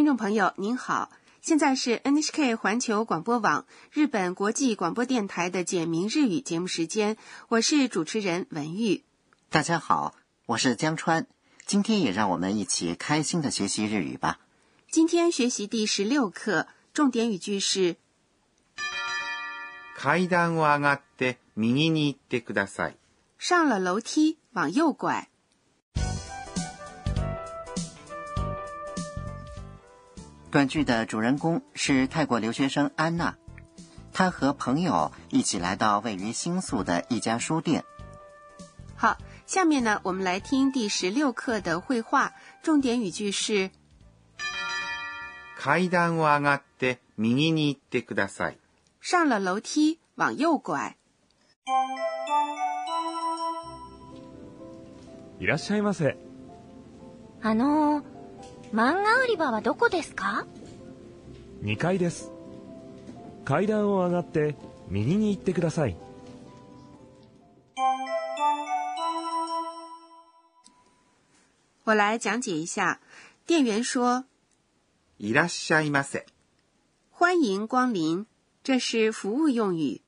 听众朋友您好，现在是 NHK 环球广播网日本国际广播电台的简明日语节目时间，我是主持人文玉。大家好，我是江川，今天也让我们一起开心的学习日语吧。今天学习第十六课，重点语句是階段を上がって右に行ってください。上了楼梯往右拐。 短剧的主人公是泰国留学生安娜，她和朋友一起来到位于新宿的一家书店。好，下面呢，我们来听第十六课的绘画，重点语句是階段を上がって右に行ってください。上了楼梯往右拐。いらっしゃいませ。あのー、 漫画売り場はどこですか2階です。階段を上がって右に行ってください。我来讲解一下。店员说いらっしゃいませ。：“欢迎光临。”这是服务用语。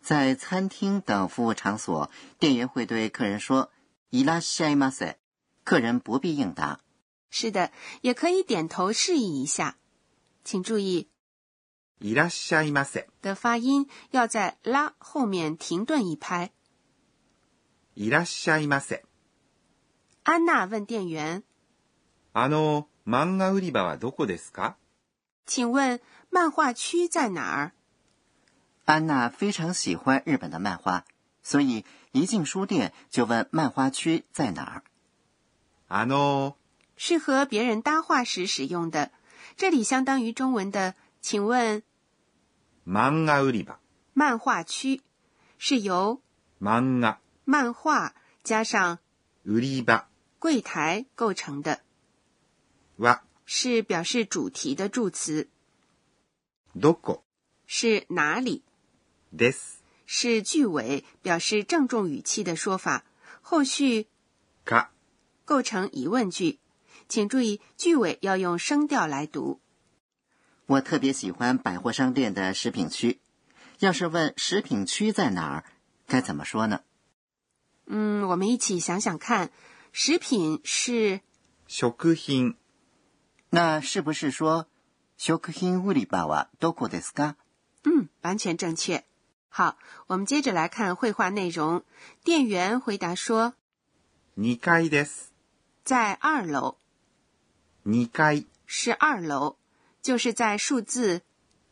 在餐厅等服务场所，店员会对客人说“伊拉西埃马塞”，客人不必应答。 是的，也可以点头示意一下。请注意いらっしゃいませ。的发音要在“拉”后面停顿一拍。いらっしゃいませ。安娜问店员あの、漫画売り場はどこですか：“请问漫画区在哪儿安娜非常喜欢日本的漫画，所以一进书店就问漫画区在哪儿。あの、？” 是和别人搭话时使用的，这里相当于中文的“请问漫画売り場。漫画区”，是由漫画、漫画加上売り場柜台构成的，は是表示主题的助词，どこ是哪里。です是句尾，表示郑重语气的说法，后续か构成疑问句。 请注意，句尾要用声调来读。我特别喜欢百货商店的食品区。要是问食品区在哪儿，该怎么说呢？嗯，我们一起想想看，食品是食品、那是不是说“食品売り場はどこですか嗯，完全正确。好，我们接着来看绘画内容。店员回答说， 2階です。在二楼， 2階、是二楼，就是在数字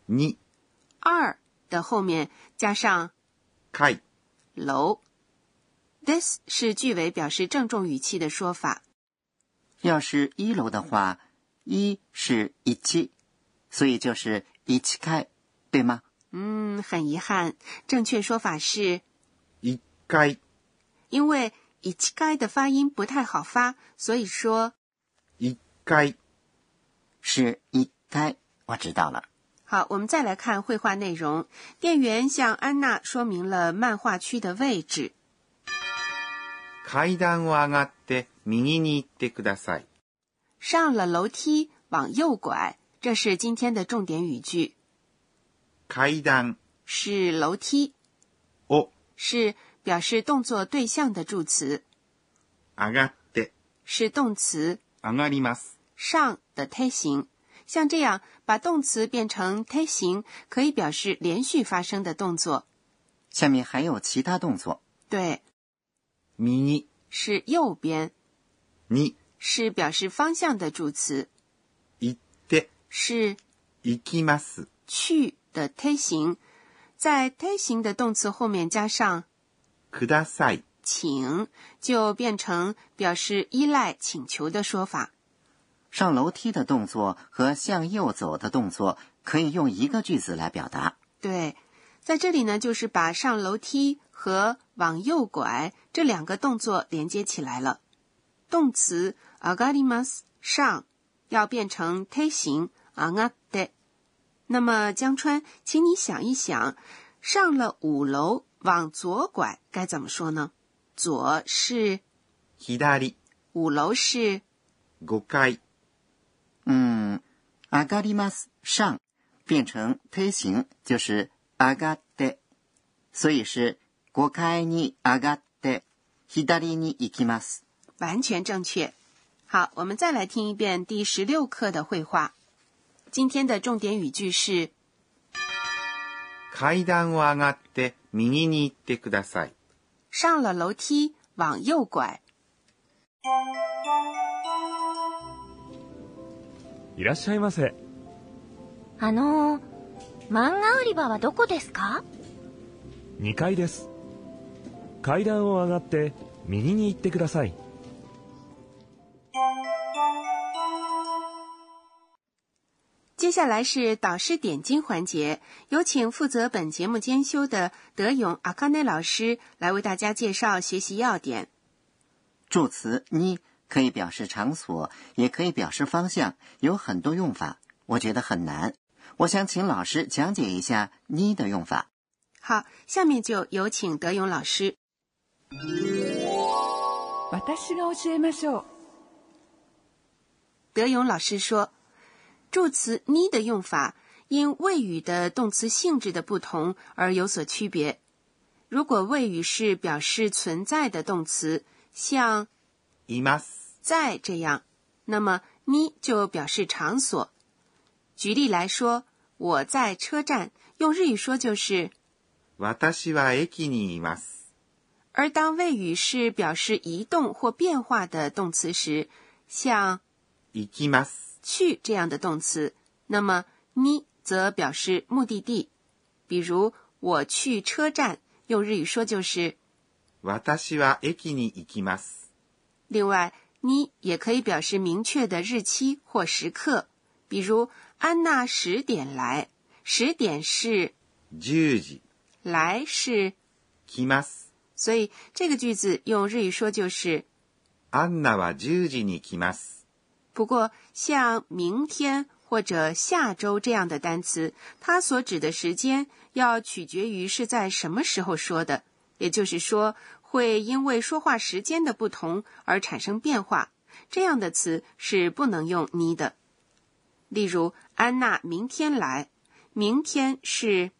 2二的后面加上开、楼。This 是句尾表示郑重语气的说法。？”要是一楼的话，一是一七，所以就是一七开，对吗？嗯，很遗憾，正确说法是一階、因为“一起该”的发音不太好发，所以说1階、是一开。我知道了。好。我们再来看绘画内容。店员向安娜说明了漫画区的位置。階段を上がって右に行ってください。上了楼梯往右拐，这是今天的重点语句。階段是楼梯，を是表示动作对象的助词，上がって是动词上がります。 上的推形。像这样把动词变成推形，可以表示连续发生的动作。下面还有其他动作。对，右是右边，に是表示方向的助词，行って是行きます。去的推形，在推形的动词后面加上ください。请，就变成表示依赖、请求的说法。 上楼梯的动作和向右走的动作可以用一个句子来表达。对，在这里呢，就是把上楼梯和往右拐这两个动作连接起来了。动词 agarimas 上要变成推形 agate。那么江川，请你想一想，上了五楼往左拐该怎么说呢？左是左、五楼是5階、嗯，上がります上变成推形就是上がって，所以是5階に上がって左に行きます。完全正确。好，我们再来听一遍第十六课的绘画。今天的重点语句是階段を上がって右に行ってください。上了楼梯往右拐。 いらっしゃいませ。あのー、漫画売り場はどこですか？2階です。階段を上がって右に行ってください。接下来是导师点睛环节，有请负责本节目监修的德勇阿卡内老师来为大家介绍学习要点。助词に可以表示场所，也可以表示方向，有很多用法。我觉得很难，我想请老师讲解一下に的用法。好，下面就有请德勇老师。私が教えましょう。德勇老师说，助词“你”的用法因谓语的动词性质的不同而有所区别。如果谓语是表示存在的动词，像います。 在这样，那么“你”就表示场所。举例来说，我在车站，用日语说就是。私は駅にいます。而当谓语是表示移动或变化的动词时，像行きます。去这样的动词，那么你则表示目的地。比如我去车站，用日语说就是。私は駅に行きます。另外， 你也可以表示明确的日期或时刻，比如安娜十点来，十点是10時。来是，来ます。所以这个句子用日语说就是。アンナは10時に来ます。不过，像明天或者下周这样的单词，它所指的时间要取决于是在什么时候说的， 也就是说，会因为说话时间的不同而产生变化。这样的词是不能用“你”的。例如，安娜明天来，明天是，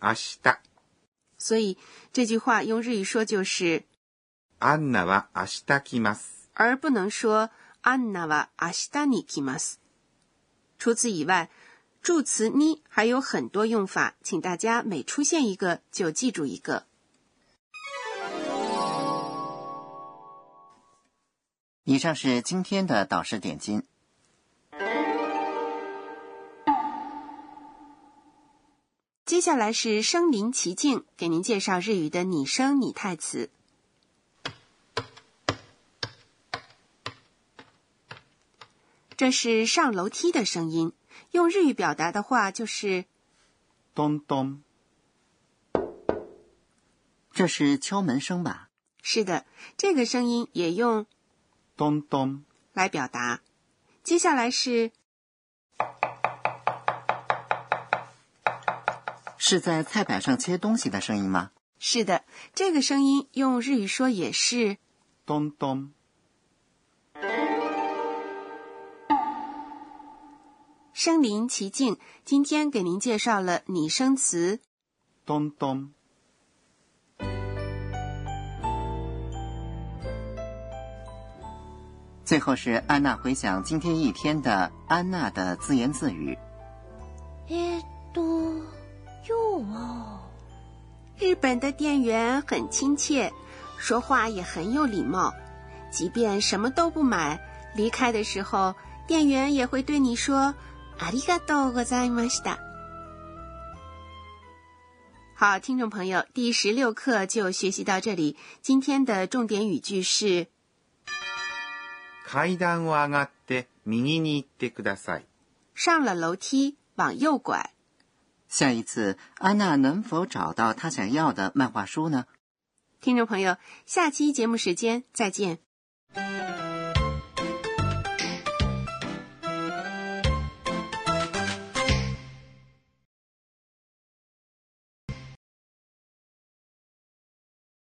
明日。所以这句话用日语说就是，アンナは明日来ます。而不能说安娜は明日に来ます。除此以外，助词“你”还有很多用法，请大家每出现一个就记住一个。 以上是今天的导师点睛。接下来是身临其境，给您介绍日语的拟声拟态词。这是上楼梯的声音，用日语表达的话就是トントン。这是敲门声吧？是的，这个声音也用 トントン。来表达。接下来是是在菜板上切东西的声音吗？是的，这个声音用日语说也是トントン。身临其境。今天给您介绍了拟声词。トン 最后是安娜回想今天一天的安娜的自言自语。えーっと、今日は、日本的店员很亲切，说话也很有礼貌。即便什么都不买，离开的时候，店员也会对你说“ありがとうございました”。好，听众朋友，第十六课就学习到这里。今天的重点语句是 階段を上がって右に行ってください。上了楼梯往右拐。下一次，安娜能否找到她想要的漫画书呢？听众朋友，下期节目时间再见。